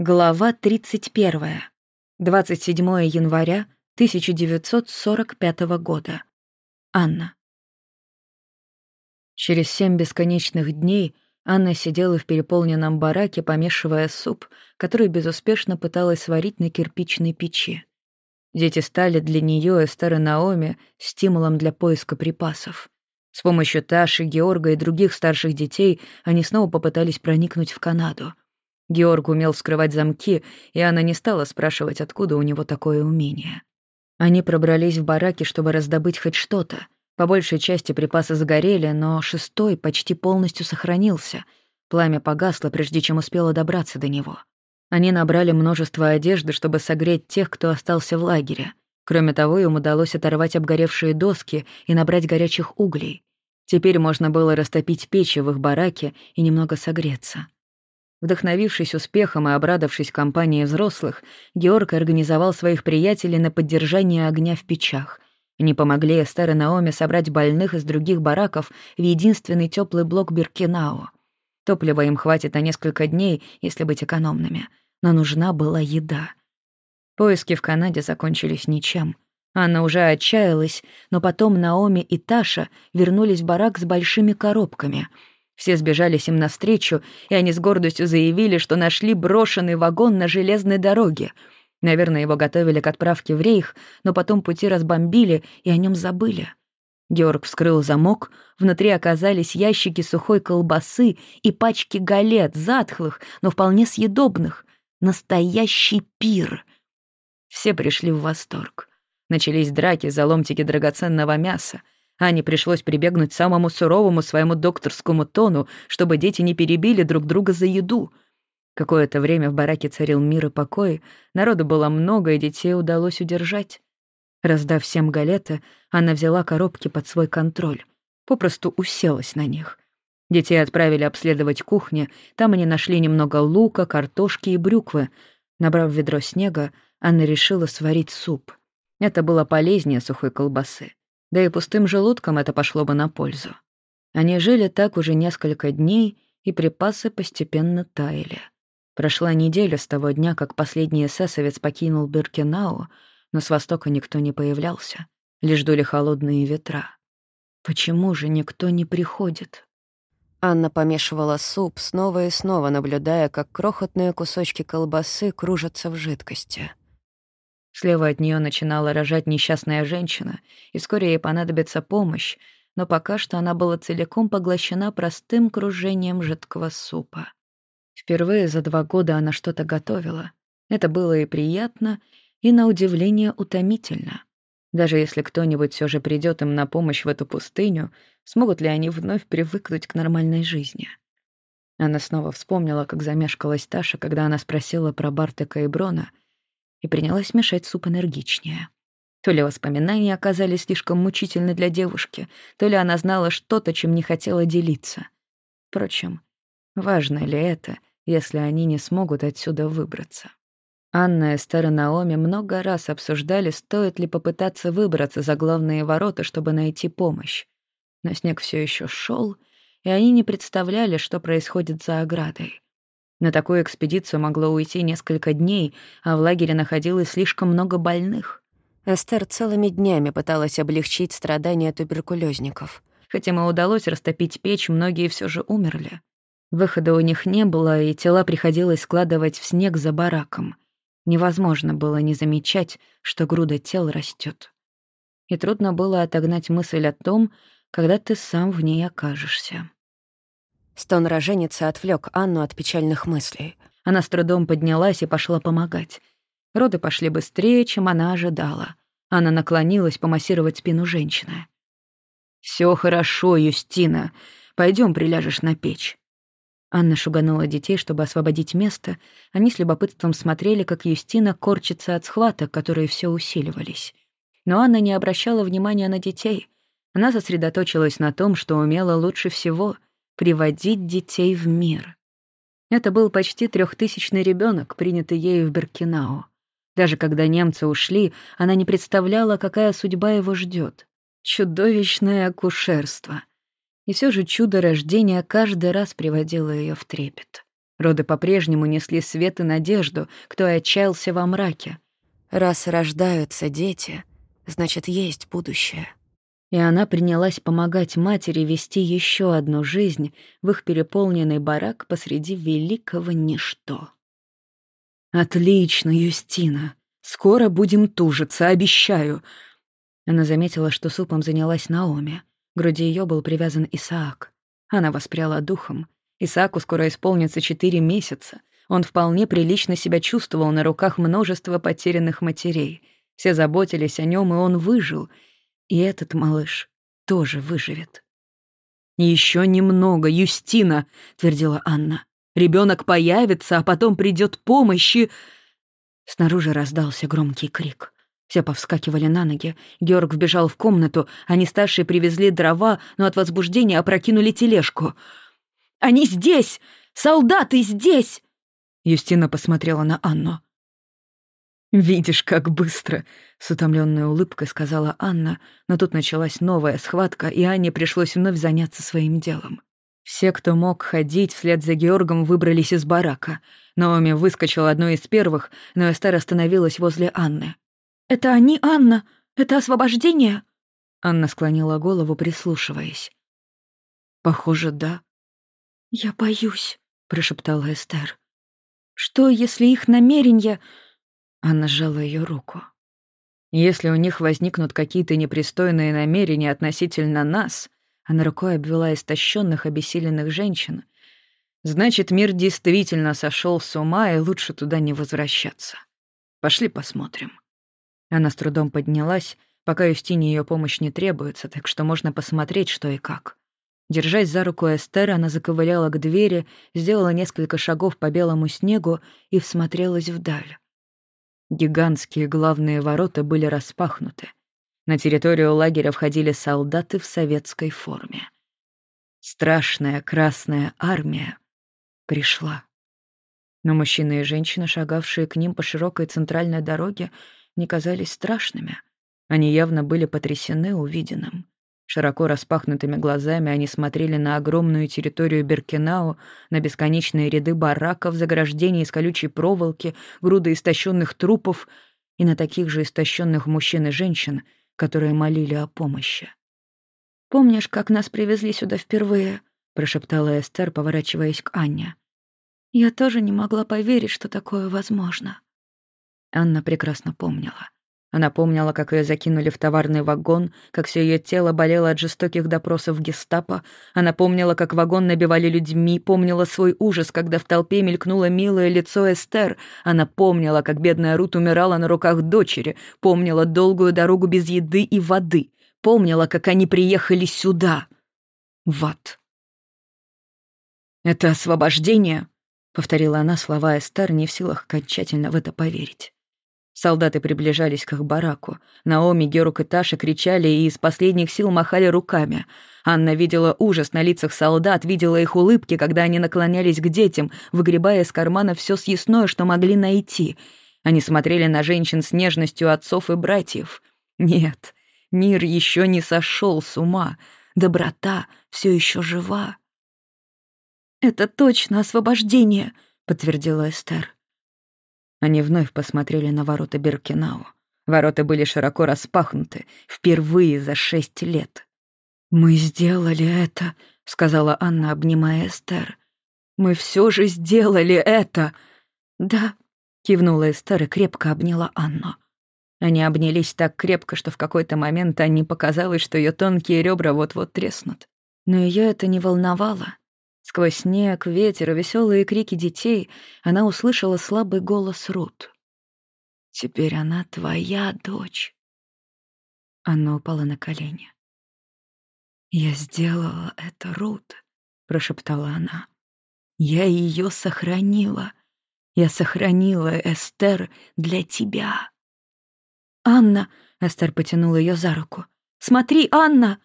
Глава 31. 27 января 1945 года. Анна. Через семь бесконечных дней Анна сидела в переполненном бараке, помешивая суп, который безуспешно пыталась сварить на кирпичной печи. Дети стали для нее, и Наоми, стимулом для поиска припасов. С помощью Таши, Георга и других старших детей они снова попытались проникнуть в Канаду — Георг умел вскрывать замки, и она не стала спрашивать, откуда у него такое умение. Они пробрались в бараки, чтобы раздобыть хоть что-то. По большей части припасы загорели, но шестой почти полностью сохранился. Пламя погасло, прежде чем успело добраться до него. Они набрали множество одежды, чтобы согреть тех, кто остался в лагере. Кроме того, им удалось оторвать обгоревшие доски и набрать горячих углей. Теперь можно было растопить печи в их бараке и немного согреться. Вдохновившись успехом и обрадовавшись компании взрослых, Георг организовал своих приятелей на поддержание огня в печах. Они помогли Эстер и Наоми собрать больных из других бараков в единственный теплый блок Биркинау. Топлива им хватит на несколько дней, если быть экономными, но нужна была еда. Поиски в Канаде закончились ничем. Анна уже отчаялась, но потом Наоми и Таша вернулись в барак с большими коробками — все сбежались им навстречу, и они с гордостью заявили, что нашли брошенный вагон на железной дороге. Наверное, его готовили к отправке в рейх, но потом пути разбомбили, и о нем забыли. Георг вскрыл замок, внутри оказались ящики сухой колбасы и пачки галет, затхлых, но вполне съедобных. Настоящий пир. Все пришли в восторг. Начались драки за ломтики драгоценного мяса. Ане пришлось прибегнуть к самому суровому своему докторскому тону, чтобы дети не перебили друг друга за еду. Какое-то время в бараке царил мир и покой, народу было много, и детей удалось удержать. Раздав всем галеты, она взяла коробки под свой контроль, попросту уселась на них. Детей отправили обследовать кухню, там они нашли немного лука, картошки и брюквы. Набрав ведро снега, Анна решила сварить суп. Это было полезнее сухой колбасы. Да и пустым желудком это пошло бы на пользу. Они жили так уже несколько дней, и припасы постепенно таяли. Прошла неделя с того дня, как последний эсэсовец покинул Биркенау, но с востока никто не появлялся, лишь дули холодные ветра. Почему же никто не приходит? Анна помешивала суп, снова и снова наблюдая, как крохотные кусочки колбасы кружатся в жидкости. Слева от нее начинала рожать несчастная женщина, и вскоре ей понадобится помощь, но пока что она была целиком поглощена простым кружением жидкого супа. Впервые за два года она что-то готовила. Это было и приятно, и, на удивление, утомительно. Даже если кто-нибудь все же придет им на помощь в эту пустыню, смогут ли они вновь привыкнуть к нормальной жизни? Она снова вспомнила, как замешкалась Таша, когда она спросила про Бартека и Брона — и принялась мешать суп энергичнее. То ли воспоминания оказались слишком мучительны для девушки, то ли она знала что-то, чем не хотела делиться. Впрочем, важно ли это, если они не смогут отсюда выбраться? Анна и Эстер Наоми много раз обсуждали, стоит ли попытаться выбраться за главные ворота, чтобы найти помощь. Но снег все еще шел, и они не представляли, что происходит за оградой. На такую экспедицию могло уйти несколько дней, а в лагере находилось слишком много больных. Эстер целыми днями пыталась облегчить страдания туберкулезников. Хотя им удалось растопить печь, многие все же умерли. Выхода у них не было, и тела приходилось складывать в снег за бараком. Невозможно было не замечать, что груда тел растет. И трудно было отогнать мысль о том, когда ты сам в ней окажешься. Стон роженицы отвлек Анну от печальных мыслей. Она с трудом поднялась и пошла помогать. Роды пошли быстрее, чем она ожидала. Она наклонилась помассировать спину женщины. Все хорошо, Юстина. Пойдем, приляжешь на печь». Анна шуганула детей, чтобы освободить место. Они с любопытством смотрели, как Юстина корчится от схваток, которые все усиливались. Но Анна не обращала внимания на детей. Она сосредоточилась на том, что умела лучше всего — приводить детей в мир. Это был почти трехтысячный ребенок, принятый ею в Беркинау. Даже когда немцы ушли, она не представляла, какая судьба его ждет. Чудовищное акушерство. И все же чудо рождения каждый раз приводило ее в трепет. Роды по-прежнему несли свет и надежду, кто отчаялся во мраке. Раз рождаются дети, значит, есть будущее. И она принялась помогать матери вести еще одну жизнь в их переполненный барак посреди великого ничто. «Отлично, Юстина. Скоро будем тужиться, обещаю». Она заметила, что супом занялась Наоми. Груди ее был привязан Исаак. Она воспряла духом. Исааку скоро исполнится четыре месяца. Он вполне прилично себя чувствовал на руках множества потерянных матерей. Все заботились о нем, и он выжил. И этот малыш тоже выживет. Еще немного, Юстина», — твердила Анна. Ребенок появится, а потом придет помощь и...» Снаружи раздался громкий крик. Все повскакивали на ноги. Георг вбежал в комнату. Они старшие привезли дрова, но от возбуждения опрокинули тележку. «Они здесь! Солдаты здесь!» Юстина посмотрела на Анну. «Видишь, как быстро!» — с утомленной улыбкой сказала Анна, но тут началась новая схватка, и Анне пришлось вновь заняться своим делом. Все, кто мог ходить вслед за Георгом, выбрались из барака. Наоми выскочила одной из первых, но Эстер остановилась возле Анны. «Это они, Анна? Это освобождение?» Анна склонила голову, прислушиваясь. «Похоже, да». «Я боюсь», — прошептала Эстер. «Что, если их намерения...» Анна сжала ее руку. «Если у них возникнут какие-то непристойные намерения относительно нас, она рукой обвела истощенных, обессиленных женщин. Значит, мир действительно сошел с ума, и лучше туда не возвращаться. Пошли посмотрим. Она с трудом поднялась, пока Юстине ее помощь не требуется, так что можно посмотреть, что и как. Держась за руку Эстер, она заковыляла к двери, сделала несколько шагов по белому снегу и всмотрелась вдаль. Гигантские главные ворота были распахнуты. На территорию лагеря входили солдаты в советской форме. Страшная Красная Армия пришла. Но мужчины и женщины, шагавшие к ним по широкой центральной дороге, не казались страшными. Они явно были потрясены увиденным. Широко распахнутыми глазами они смотрели на огромную территорию Беркинау, на бесконечные ряды бараков, заграждения из колючей проволоки, груды истощенных трупов и на таких же истощенных мужчин и женщин — которые молили о помощи. «Помнишь, как нас привезли сюда впервые?» — прошептала Эстер, поворачиваясь к Анне. «Я тоже не могла поверить, что такое возможно». Анна прекрасно помнила. Она помнила, как ее закинули в товарный вагон, как все ее тело болело от жестоких допросов гестапо. Она помнила, как вагон набивали людьми, помнила свой ужас, когда в толпе мелькнуло милое лицо Эстер. Она помнила, как бедная Рут умирала на руках дочери, помнила долгую дорогу без еды и воды, помнила, как они приехали сюда. Вот. «Это освобождение», — повторила она слова Эстер, не в силах окончательно в это поверить. Солдаты приближались к их бараку. Наоми, Герук и Таша кричали и из последних сил махали руками. Анна видела ужас на лицах солдат, видела их улыбки, когда они наклонялись к детям, выгребая из кармана все съестное, что могли найти. Они смотрели на женщин с нежностью отцов и братьев. Нет, мир еще не сошел с ума. Доброта все еще жива. «Это точно освобождение», — подтвердила Эстер. Они вновь посмотрели на ворота Беркинау. Ворота были широко распахнуты, впервые за шесть лет. «Мы сделали это», — сказала Анна, обнимая Эстер. «Мы все же сделали это!» «Да», — кивнула Эстер и крепко обняла Анну. Они обнялись так крепко, что в какой-то момент Анне показалось, что ее тонкие ребра вот-вот треснут. Но ее это не волновало. Сквозь снег, ветер и веселые крики детей она услышала слабый голос Рут. «Теперь она твоя дочь». Она упала на колени. «Я сделала это, Рут», — прошептала она. «Я ее сохранила. Я сохранила Эстер для тебя». «Анна!» — Эстер потянула ее за руку. «Смотри, Анна!»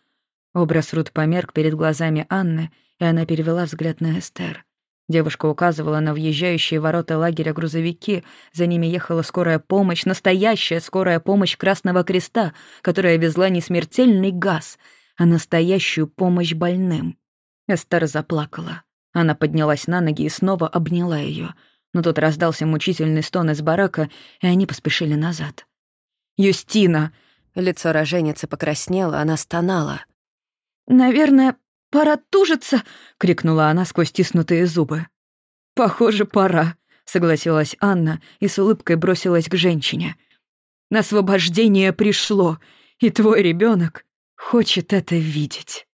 Образ Рут померк перед глазами Анны, и она перевела взгляд на Эстер. Девушка указывала на въезжающие ворота лагеря грузовики, за ними ехала скорая помощь, настоящая скорая помощь Красного Креста, которая везла не смертельный газ, а настоящую помощь больным. Эстер заплакала. Она поднялась на ноги и снова обняла ее, но тут раздался мучительный стон из барака, и они поспешили назад. «Юстина!» Лицо роженицы покраснело, она стонала. «Наверное, пора тужиться!» — крикнула она сквозь стиснутые зубы. «Похоже, пора», — согласилась Анна и с улыбкой бросилась к женщине. «Освобождение пришло, и твой ребенок хочет это видеть».